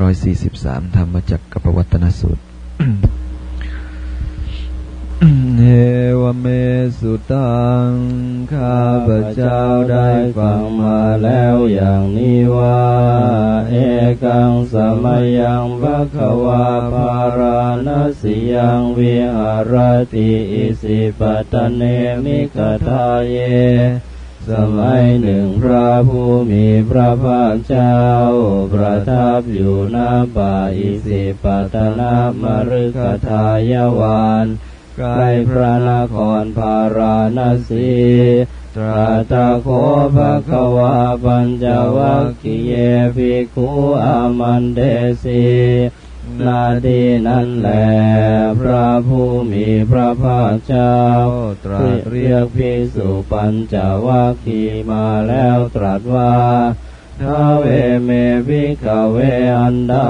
ร้อยสี่สิบสามธรรมจักรปวัตนสูตรเฮวเมสุตัง ข้าพเจ้าได้ฟังมาแล้วอย่างนี้ว่า เอกังสมัยยังภะควาภาราณสิยังวิหารติอิสิปตเนมิกทาเย สมัยหนึ่งพระผู้มีพระภาคเจ้า ประทับอยู่ณป่าอิสิปตนามฤคทายวันใกล้พระนครพาราณสีตราตโคภะคะวาปัญจวัคคีเยภิกขุอามันเดสี นาทีนั้นแหลพระผู้มีพระภาคเจ้า ตรัสเรียกพิสุปัญจวัคคีมาแล้วตรัสว่า ท้าเวเมภิกเวอันดา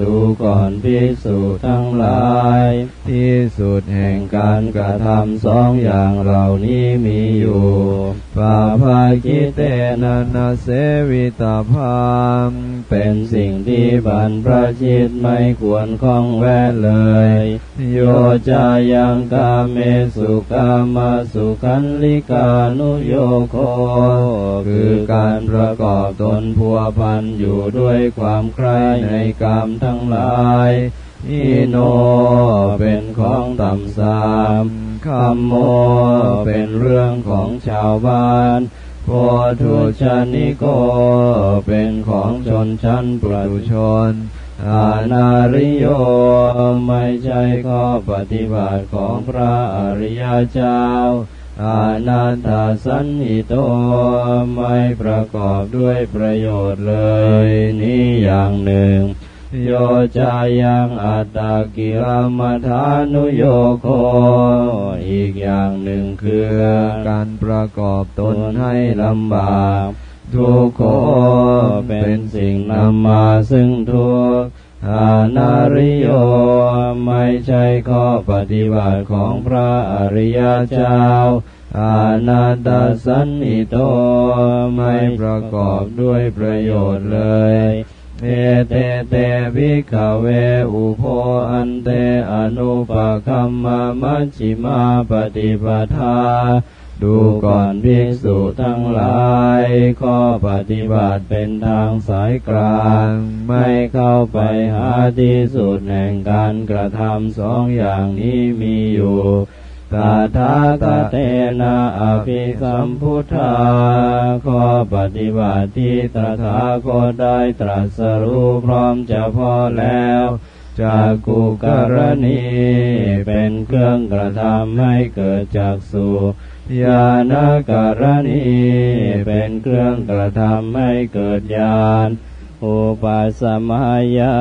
ดูก่อนภิกษุทั้งหลายที่สุดแห่งการกระทำสองอย่างเหล่านี้มีอยู่ปาภาคิเตนะนาเสวิตาพามเป็นสิ่งที่บรรพชิตไม่ควรคล้องแวะเลย โยจายังกาเมสุกามาสุขันลิกานุโยโค คือการประกอบตนพัวพันอยู่ด้วยความใคร่ในกามทั้งหลายอิโนเป็นของต่ำสามคัมโมเป็นเรื่องของชาวบ้านโพธุชนิโกเป็นของชนชั้นปุถุชนอานาริโยไม่ใช่ข้อปฏิบัติของพระอริยเจ้า อานันตสันนิโตไม่ประกอบด้วยประโยชน์เลย นี่อย่างหนึ่ง โยจายังอัตตากิรมฐานุโยโค อีกอย่างหนึ่งคือการประกอบตนให้ลำบาก ทุกโคเป็นสิ่งนำมาซึ่งทุกข์ อานาริโยไม่ใช่ข้อปฏิบัติของพระอริยเจ้าอานาตสันนิโตไม่ประกอบด้วยประโยชน์เลยเอเตเตวิกเวอุโพอันเตอนุปคัมมามัชชิมาปฏิปทา ดูก่อนภิกษุทั้งหลายข้อปฏิบัติเป็นทางสายกลาง ไม่เข้าไปหาที่สุดแห่งการกระทำสองอย่างนี้มีอยู่ตถาคเตนะอภิสัมพุทธาข้อปฏิบัติที่ตถาคตได้ตรัสรู้พร้อมจะพอแล้วจากกุกรณีเป็นเครื่องกระทำให้เกิดจากสุ ญาณการณีเป็นเครื่องกระทำให้เกิดญาณอุปสมัยยา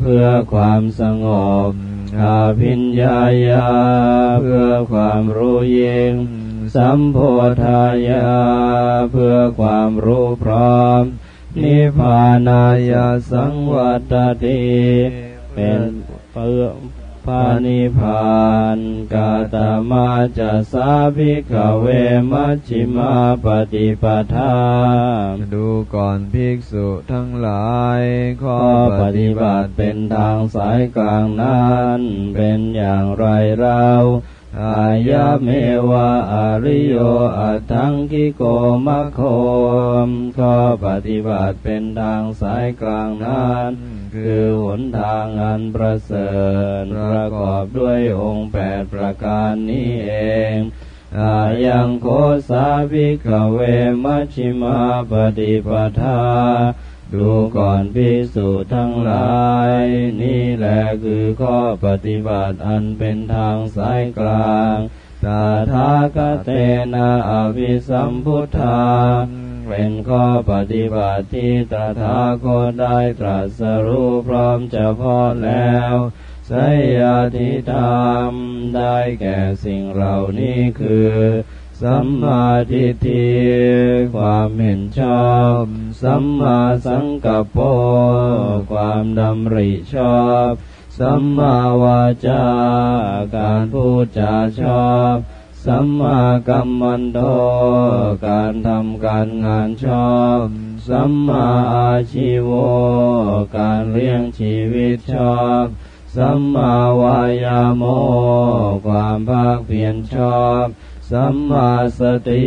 เพื่อความสงบอาพิญญายาเพื่อความรู้ยิ่งสัมโพธายาเพื่อความรู้พร้อม นิพพานายาสังวัตติเป็นเพื่อ พานิพานกาตมาจะสาภิกเวมัชชิมาปฏิปทา ดูก่อนภิกษุทั้งหลายข้อปฏิบัติเป็นทางสายกลางนั้น เป็นอย่างไรเรา อายะเมวะอริโยอัตังกิโกมะโคมข้อปฏิบัติเป็นทางสายกลางนั้นคือหนทางอันประเสริฐประกอบด้วยองค์แปดประการนี้เองอายังโคสาภิกเวมัชิมาปฏิปทา ดูก่อนภิกษุทั้งหลาย นี่แหละคือข้อปฏิบัติอันเป็นทางสายกลางตถาคเตนะอภิสัมพุทธาเป็นข้อปฏิบัติที่ตถาคตได้ตรัสรู้พร้อมจะพอแล้วสยาธิธรรมได้แก่สิ่งเหล่านี้คือ สัมมาทิฏฐิความเห็นชอบ สัมมาสังกัปโปความดำริชอบ สัมมาวาจาการพูดจาชอบ สัมมากัมมันโตการทำการงานชอบ สัมมาอาชีวการเลี้ยงชีวิตชอบสัมมาวายาโม ความภาคเพียรชอบ สัมมาสติ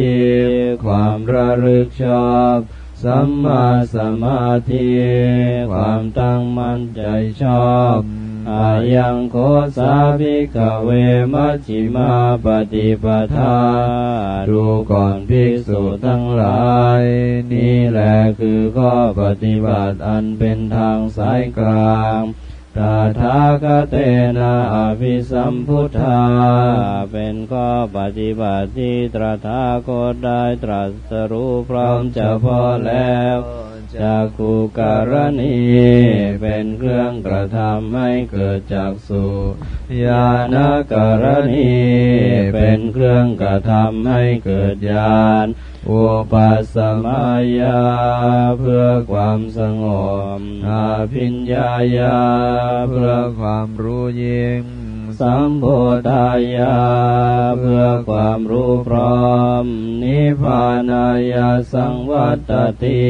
ความระลึกชอบสัมมาสมาธิความตั้งมั่นใจชอบอายังโคสาภิกเวมัชิมาปฏิปทาดูก่อนภิกษุทั้งหลาย นี่แหละคือข้อปฏิบัติอันเป็นทางสายกลาง ตถาคเตนะอภิสัมพุทธา เป็นข้อปฏิบัติที่ตรัสคตได้ตรัสรู้พร้อมจะพอแล้วจากกูการณีเป็นเครื่องกระทำให้เกิดจากสุญาณการณีเป็นเครื่องกระทำให้เกิดญาณ อุปัสมายาเพื่อความสงบอภิญญายาเพื่อความรู้ยิ่ง สัมโพธายาเพื่อความรู้พร้อม นิพพานายาสังวัตติ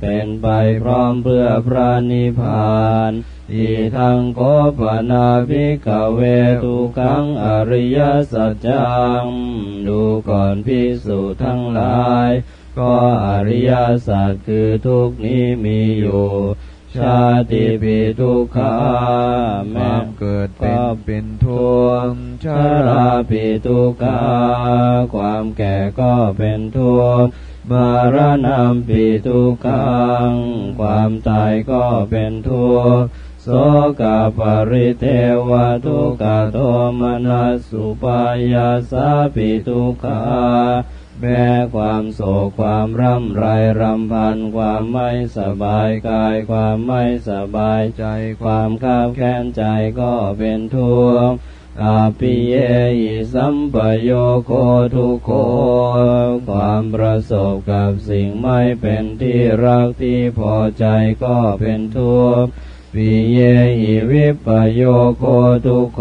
เป็นไปพร้อมเพื่อพระนิพพานอีทังโกปนาภิกเวทุกังอริยสัจจัง ดูก่อนพิสุทั้งหลาย ก็อริยสัจคือทุกนี้มีอยู่ ชาติปีทุกขาแม้เกิดเป็นเป็นทุกข์ชาราปีทุกขาความแก่ก็เป็นทุกข์มารณะปีทุกขังความตายก็เป็นทุกข์โสกาปริเทวทุกขโทมนัสสุปายาสาปิทุกขา แม้ความโศกความร่ำไรรำพัน ความไม่สบายกาย ความไม่สบายใจ ความข้าบแค้นใจก็เป็นทุกข์อาปิเยอิสัมปโยโคทุโค ความประสบกับสิ่งไม่เป็นที่รักที่พอใจก็เป็นทุกข์ ปิเยหิวิปโยโคทุโค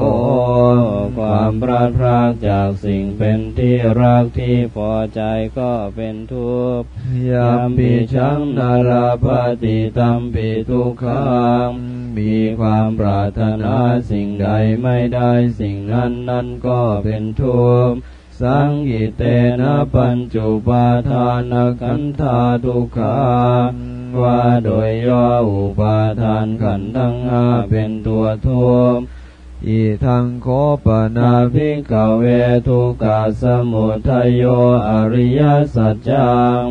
ความพลาดพลาดจากสิ่งเป็นที่รักที่พอใจก็เป็นทุกข์ยามปิชังนาราปฏิตัมปิทุกขังมีความปรารถนาสิ่งใดไม่ได้สิ่งนั้นนั้นก็เป็นทุกข์ สังกิเตนะปัญจุปาทานขันธาทุกขาว่าโดยย่ออุปาทานขันธ์ทั้งห้าเป็นตัวทุกข์อีทังโคปนาภิกเวทุกาสมุทัยโยอริยสัจจัง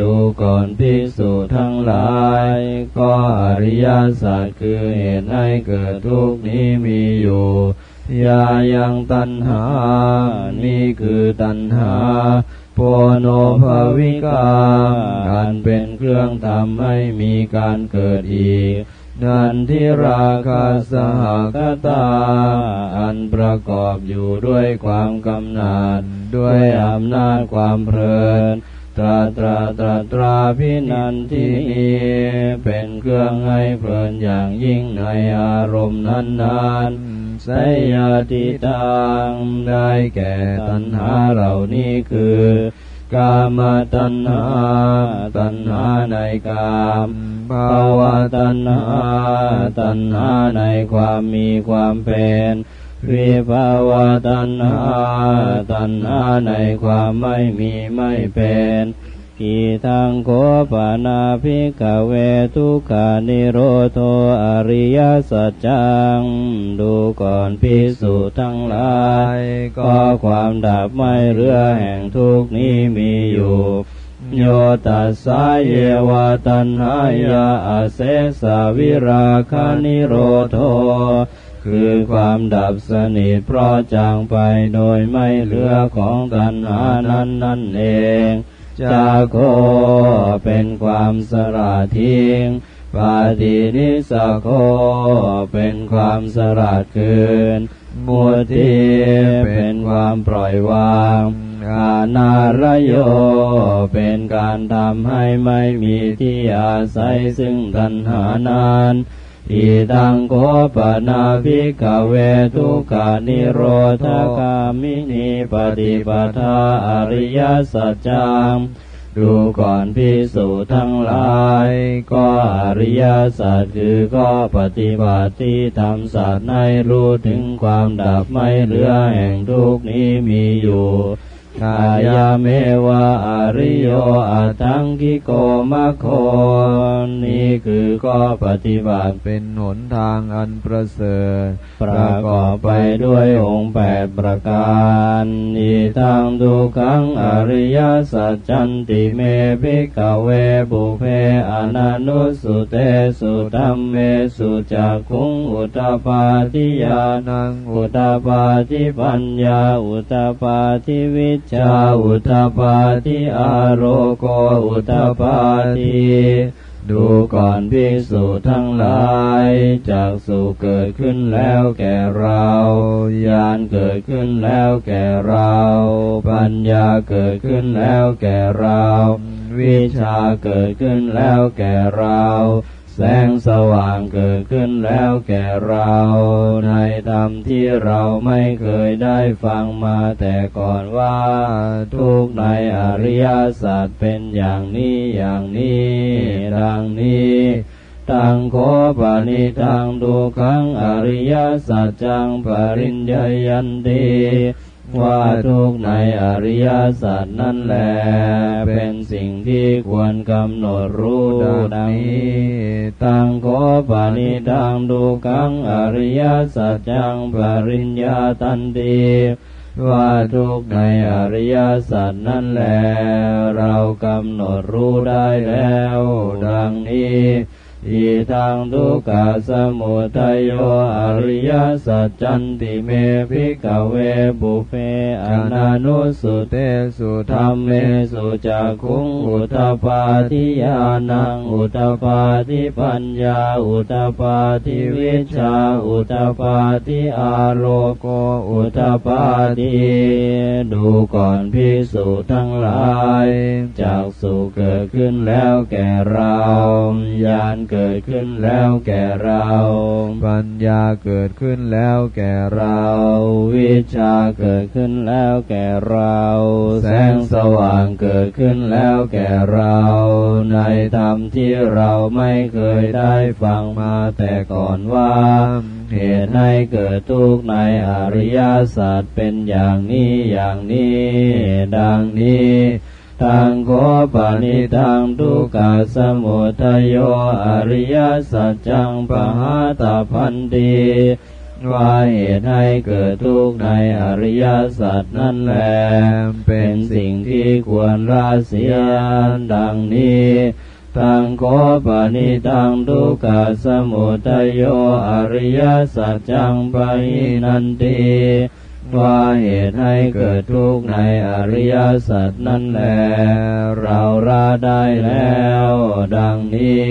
ดูก่อนภิกษุทั้งหลาย ก็อริยสัจคือเหตุให้เกิดทุกนี้มีอยู่ ยายังตัณหา นี่คือตัณหาโพโนภวิกาอันเป็นเครื่องทำให้มีการเกิดอีก นันทิราคาสหกตา อันประกอบอยู่ด้วยความกำนัด ด้วยอำนาจความเพลิน ตราตราตราตราพินันทีเป็นเครื่องให้เพลินอย่างยิ่งในอารมณ์นั้นนั้นสยติตังได้แก่ตัณหาเหล่านี้คือกามตัณหาตัณหาในกามภาวะตัณหาตัณหาในความมีความเป็น วิภาวะตัณหาตัณหาในความไม่มีไม่เป็นกิทังโคปานาภิกเวทุขานิโรโทอริยสัจจัง ดูก่อนพิสุทั้งหลาย ก็ความดับไม่เรือแห่งทุกนี้มีอยู่ โยตัสสาเยวาตันหายาอเสสาวิราคานิโรโท คือความดับสนิทเพราะจางไปโดยไม่เหลือของตัณหานั้นนั่นเอง จาโคเป็นความสละทิ้งปาตินิสโคเป็นความสลัดคืน มุทีเป็นความปล่อยวางอาณารโย เป็นการทำให้ไม่มีที่อาศัยซึ่งตัณหานาน อิตังโกปนาภิกเวทุกานิโรธกามินีปฏิปทาอริยสัจจังดูก่อนพิสูจทั้งหลาย ก็อริยสัจคือก็ปฏิบัติที่ทำสัตว์ให้รู้ถึงความดับไม่เหลือแห่งทุกนี้มีอยู่ กายเมวะอริโยอัตังกิโกมะโคนี่คือก็ปฏิบัติเป็นหนทางอันประเสริฐ ประกอบไปด้วยองค์แปดประการนิทังทุขังอริยสัจจันติเมภิกเวบุเพอนานุสุเตสุธรรมเมสุจักขุงอุตปาทิยานังอุตปาทิปัญญาอุตปาทิวิชาอุตปาทิอารโกอุตปาทิดูก่อนพิสูทั้งหลายจากสุเกิดขึ้นแล้วแก่เราญาณเกิดขึ้นแล้วแก่เรา ปัญญาเกิดขึ้นแล้วแก่เรา วิชาเกิดขึ้นแล้วแก่เรา แสงสว่างเกิดขึ้นแล้วแก่เรา ในธรรมที่เราไม่เคยได้ฟังมาแต่ก่อนว่า ทุกในอริยสัจเป็นอย่างนี้อย่างนี้ดังนี้ตังโคปานิตังดูขังอริยสัจจังปริญญายันติ ว่าทุกในอริยสัจนั่นแหละเป็นสิ่งที่ควรกำหนดรู้ดังนี้ตังโคปานิตังดูกังอริยสัจจังปริญญาตันติว่าทุกในอริยสัจนั่นแหละเรากำหนดรู้ได้แล้ว ดังนี้ อิทังทุกขสมุทัยโยอริยสัจจันติเมภิกเวบุเพอนานุสุเตสุธรรมเมสุจักขุงอุตปาทิยานังอุตปาทิปัญญาอุตปาทิวิชาอุตปาทิอาโลโกอุตปาทิดูก่อนพิสูจทั้งหลายจากสุเกิดขึ้นแล้วแก่เราญาณเกิดขึ้นแล้วแก่เรา ปัญญาเกิดขึ้นแล้วแก่เรา วิชาเกิดขึ้นแล้วแก่เรา แสงสว่างเกิดขึ้นแล้วแก่เรา ในธรรมที่เราไม่เคยได้ฟังมาแต่ก่อนว่าเหตุให้เกิดทุกข์ในอริยสัจเป็นอย่างนี้อย่างนี้ดังนี้ ทังโคปานิทังทุกขสมุทัยโยอริยสัจจังปหาตาพันตีว่าเหตุให้เกิดทุกข์ในอริยสัจนั่นแหลเป็นสิ่งที่ควรละเสียดังนี้ทังโคปานิทังทุกขสมุทัยโยอริยสัจจังปหินันติ ว่าเหตุให้เกิดทุกข์ในอริยสัจนั่นแหละเราละได้แล้ว ดังนี้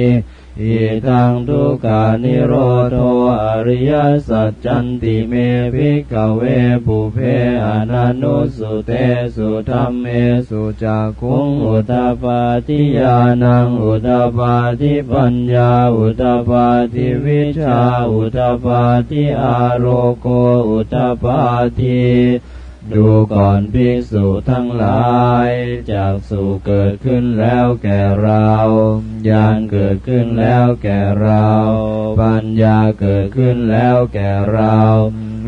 อิทังทุกขานิโรโทอริยสัจจันติเมภิกเวปุเพอนานุสุเตสุธรรมเมสุจักขุงอุตปาทิยานังอุตปาทิปัญญาอุตปาทิวิชาอุตปาทิอารโกอุตปาทิ ดูก่อนภิกษุทั้งหลายจากสุเกิดขึ้นแล้วแก่เราญาณเกิดขึ้นแล้วแก่เรา ปัญญาเกิดขึ้นแล้วแก่เรา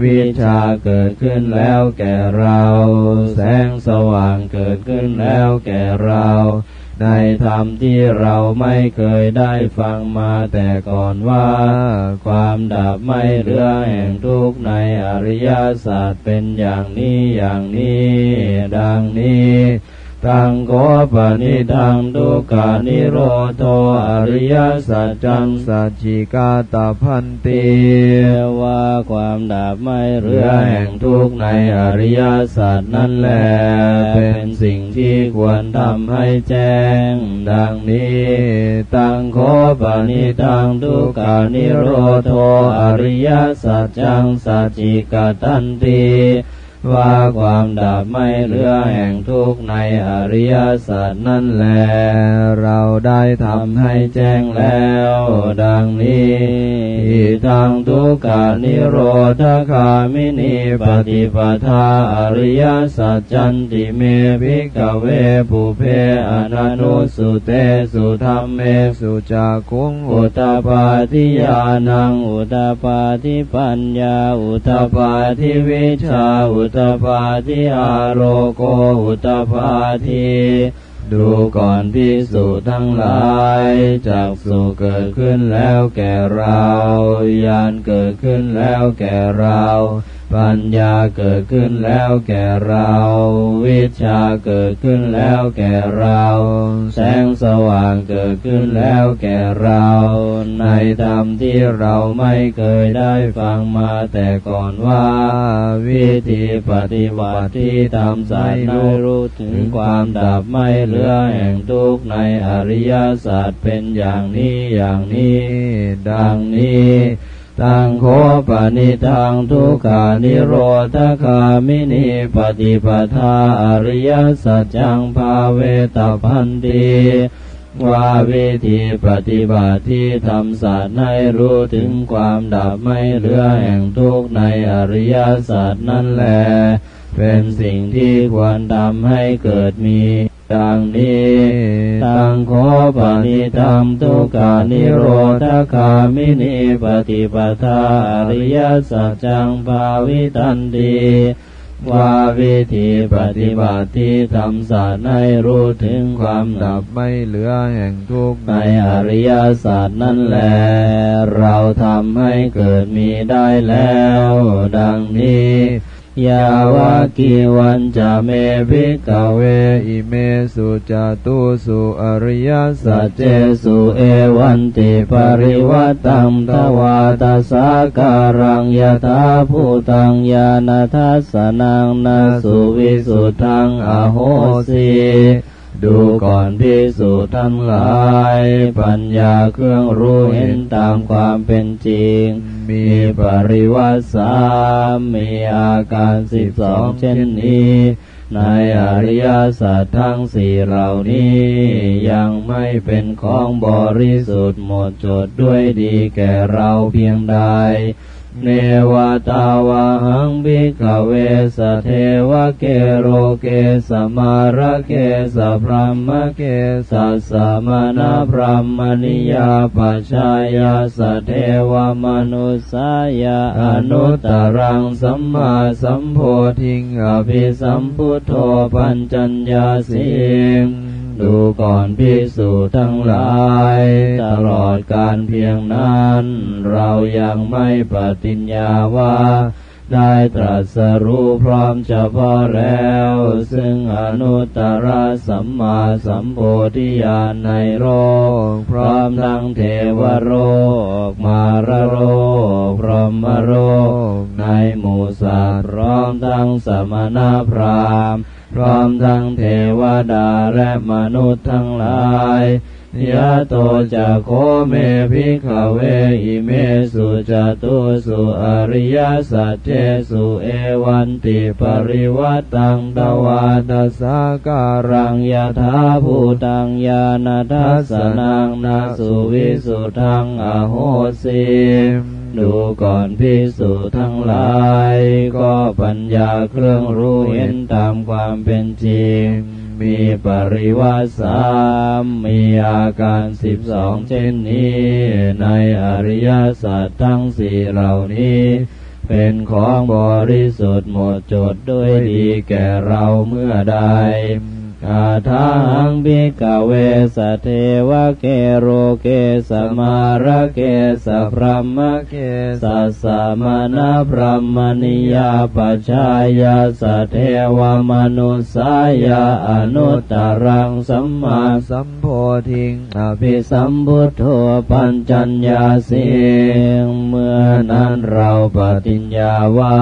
วิชาเกิดขึ้นแล้วแก่เรา แสงสว่างเกิดขึ้นแล้วแก่เรา ในธรรมที่เราไม่เคยได้ฟังมาแต่ก่อนว่า ความดับไม่เหลือแห่งทุกในอริยศาสตร์เป็นอย่างนี้อย่างนี้ ดังนี้ ตังโกปนิทังทุกขานิโรโธ อะริยะสัจจังสัจฉิกาตัพพันติว่าความดับไม่เหลือแห่งทุกข์ในอริยสัจนั่นแหละเป็นสิ่งที่ควรทำให้แจ้ง ดังนี้ตังโข ปะนิทังทุกขะนิโรโธ อะริยะสัจจังสัจฉิกะตันติ ว่าความดับไม่เหลือแห่งทุกข์ในอริยสัจนั่นแล เราได้ทำให้แจ้งแล้ว ดังนี้ที่ทางทุกขานิโรธคามินีปฏิปทาอริยสัจจันติเมภิกเวปุเพอนันุสุเตสุธรรมเมสุจากคุงอุตปาทิยานังอุตปาทิปัญญาอุตปาทิวิชาอุตตปาทิอาโรโกอุตปาทิดูก่อนพิสูจทั้งหลายจากสุเกิดขึ้นแล้วแก่เรา ยานเกิดขึ้นแล้วแก่เรา ปัญญาเกิดขึ้นแล้วแก่เรา วิชาเกิดขึ้นแล้วแก่เรา แสงสว่างเกิดขึ้นแล้วแก่เรา ในธรรมที่เราไม่เคยได้ฟังมาแต่ก่อนว่า วิธีปฏิบัติที่ทำสายให้รู้ถึงความดับไม่เหลือแห่งทุกข์ในอริยสัจเป็นอย่างนี้อย่างนี้ ดังนี้ ตังโคปนิทังทุกขานิโรธคามินีปฏิปทาอริยสัจจังภาเวตพันติว่าวิธีปฏิบัติที่ทำสัตว์ให้รู้ถึงความดับไม่เหลือแห่งทุกข์ในอริยสัจนั่นแหละเป็นสิ่งที่ควรทำให้เกิดมี ดังนี้ตังโคปนิธรรมทุกขานิโรธคามินีปฏิปทาอริยสัจจังภาวิตันติว่าวิธีปฏิบัติที่ทำสัตว์ให้รู้ถึงความดับไม่เหลือแห่งทุกข์ในอริยสัจนั่นแหละเราทำให้เกิดมีได้แล้ว ดังนี้ ยาวะกีวัญจะเมภิกขะเวอิเมสุ จะตูสุ อะริยะสัจเจสุเอวันติปะริวัฏฏังทวาทะสาการังยะถาภูตังยานาทัสนังนาสุวิสุทังอโหสีดูก่อนพิสูจทั้งหลาย ปัญญาเครื่องรู้เห็นตามความเป็นจริง มีปริวัติสามมีอาการสิบสองเช่นนี้ ในอริยสัจทั้งสี่เหล่านี้ ยังไม่เป็นของบริสุทธิ์หมดจดด้วยดีแก่เราเพียงใด เนวะ ตาวาหัง ภิกขะเว สะเทวะเกโลเก สะมาระเก สะพรหมะเกสัสสะมะณะพราหมะณิยาปะชายะ สะเทวะมะนุสสายะ อะนุตตะรังสัมมาสัมโพธิง อะภิสัมพุทโธปัจจัญญาสิงง ดูก่อนพิสูจน์ทั้งหลาย ตลอดการเพียงนั้น เรายังไม่ปฏิญญาว่า ได้ตรัสรู้พร้อมเฉพาะแล้ว ซึ่งอนุตตรสัมมาสัมโพธิญาณในโลกพร้อมทั้งเทวโลกมารโลกพรหมโลกในหมู่สัตว์พร้อมทั้งสมณพราหมณ์ พร้อมทั้งเทวดาและมนุษย์ทั้งหลาย ยะโตจะโคเมภิกขเวอิเมสุจตุสุอริยสัจเจสุเอวันติปริวัตังตวาตสาการังยะถาภูตังยานาทัสสนังนาสุวิสุทังอโหสิดูก่อนพิสูจทั้งหลาย ก็ปัญญาเครื่องรู้เห็นตามความเป็นจริง มีปริวัติสามมีอาการสิบสองเช่นนี้ ในอริยสัจทั้งสี่เหล่านี้ เป็นของบริสุทธิ์หมดจดด้วยดีแก่เราเมื่อใด อาทังบิกเวสเทวเกโรเกสมาระเกสพรหมเกสัสสมณพรหมนิยาปชายาสเทวมนุสายาอนุตตรังสัมมาสัมโพธิงอภิภิสัมพุทโธปัญจัญญาสิงเมื่อนั้นเราปฏิญญาว่า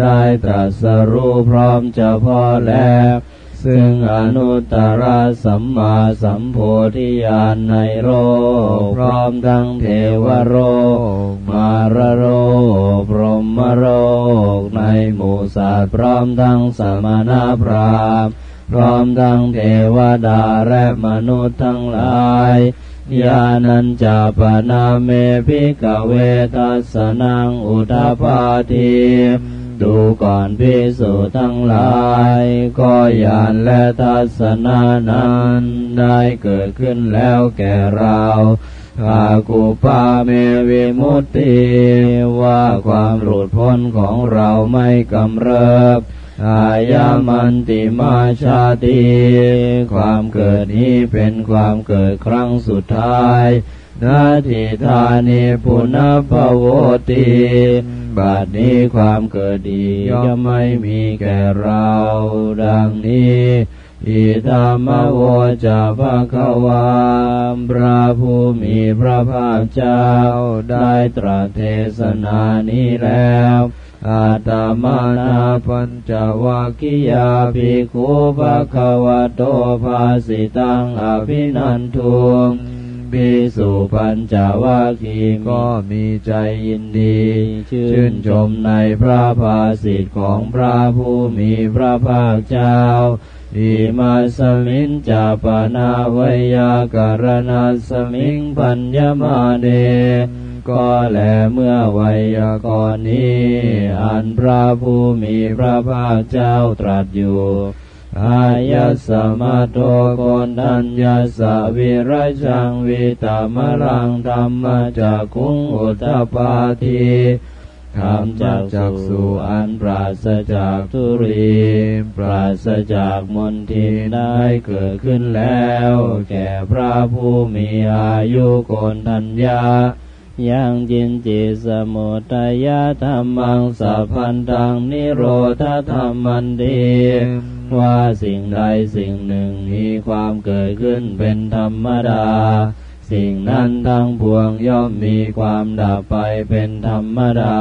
ได้ตรัสรู้พร้อมเฉพาะแล้ว ซึ่งอนุตตรสัมมาสัมโพธิญาณในโลกพร้อมทั้งเทวโลกมารโลกพรหมโลกในหมู่สัตว์พร้อมทั้งสมณพราหมณ์พร้อมทั้งเทวดาและมนุษย์ทั้งหลายญาณัญจาปนาเมพิกเวทัสนังอุทาปาทิ ดูก่อนพิสุทั้งหลาย ก็ญาณและทัศนานั้นได้เกิดขึ้นแล้วแก่เราอากุปาเมวิมุตติว่าความหลุดพ้นของเราไม่กำเริบอายามันติมาชาติ ความเกิดนี้เป็นความเกิดครั้งสุดท้าย นาทิธานิปุณพโวติบัดนี้ความเกิดดีย่อมไม่มีแก่เรา ดังนี้อิธามโวจะภะคะวามพระผู้มีพระภาคเจ้า ได้ตรัสเทศนานี้แล้วอาตมานาปัญจวัคคียาภิกขุภะคะวะโตภาสิตังอภินันทุง ภิกษุปัญจวัคคีย์ก็มีใจยินดี ชื่นชมในพระภาสิทธิ์ของพระผู้มีพระภาคเจ้าอิมาสมินจาปนาวยากรณาสมิงปัญญมาเดก็แลเมื่อไวยากรณ์นี้ อันพระผู้มีพระภาคเจ้าตรัสอยู่ อายะสมาโตโกนทัญญาสวิรชังวิตามรังธรรมจากคุงอุตปาทีคำจากจักสุอันปราศจากทุรีปราศจากมนทินได้เกิดขึ้นแล้ว แก่พระผู้มีอายุโกนทัญญายังจินจิสมุทายาธรรมังสัพพันธังนิโรธธรรมันดี ว่าสิ่งใดสิ่งหนึ่งมีความเกิดขึ้นเป็นธรรมดา สิ่งนั้นทั้งพวงย่อมมีความดับไปเป็นธรรมดา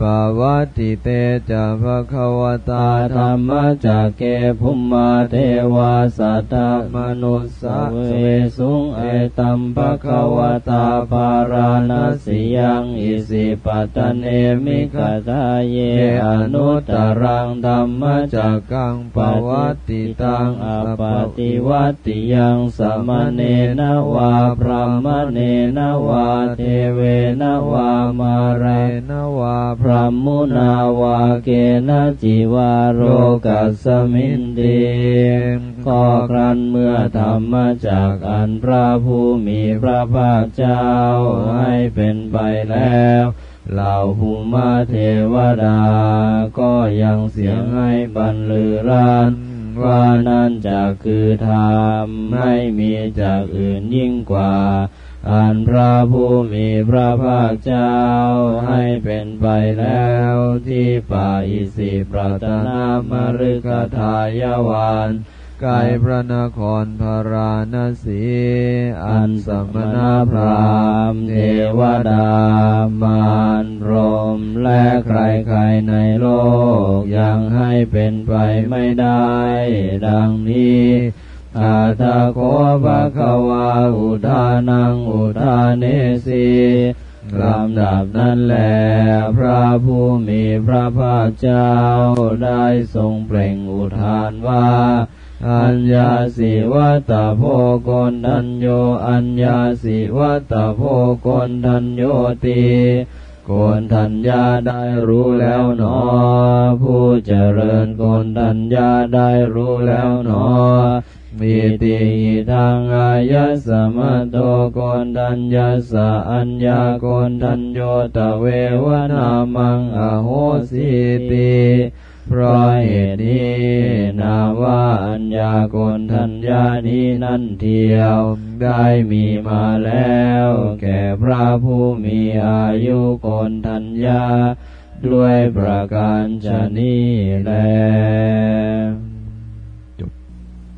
ปวัติเตจะภะคะวตาธรรมจากเกภุมมาเทวาสัตตมนุสสะเวสุงเอตัมภะคะวตาปาราณสิยังอิสิปัตเนมิขตาเยอนุตตรังธรรมจากกังปวัติตังอปติวัติยังสมเนนวาพระมเนนวาเทเวนวามาเรนวาพระมุนาวาเกนจิวาโรกัสมินเดก็ครั้นเมื่อธรรมจากอันพระผู้มีพระภาคเจ้าให้เป็นไปแล้วเหล่าภูมาเทวดาก็ยังเสียงให้บรรลือรัน ว่านั่นจะคือธรรมไม่มีจากอื่นยิ่งกว่า อันพระผู้มีพระภาคเจ้าให้เป็นไปแล้วที่ป่าอิสิปรตนามฤกทายวัน กายพระนครพาราณสีอันสมณพราหมณ์เทวดามารพรมและใครๆในโลก ยังให้เป็นไปไม่ได้ ดังนี้อาตาโคภะคะวาอุทานังอุทาเนสีลำดับนั้นแหลพระผู้มีพระภาคเจ้าได้ทรงเปล่งอุทานว่า อัญญาสิวัตโพกนทัญโยอัญญาสิวัตโพกนทัญโยติโกนทัญญาได้รู้แล้วหนอ ผู้เจริญโกนทัญญาได้รู้แล้วหนอมีติทางอายะสมะโตโกนทัญญาสะอัญญาโกนทัญโยตะเววนามังอโหสิติ เพราะเหตุนี้นาว่าอัญญาโกนทัญญานี้นั่นเทียว ได้มีมาแล้ว แก่พระผู้มีอายุโกนทัญญา ด้วยประการชนีแล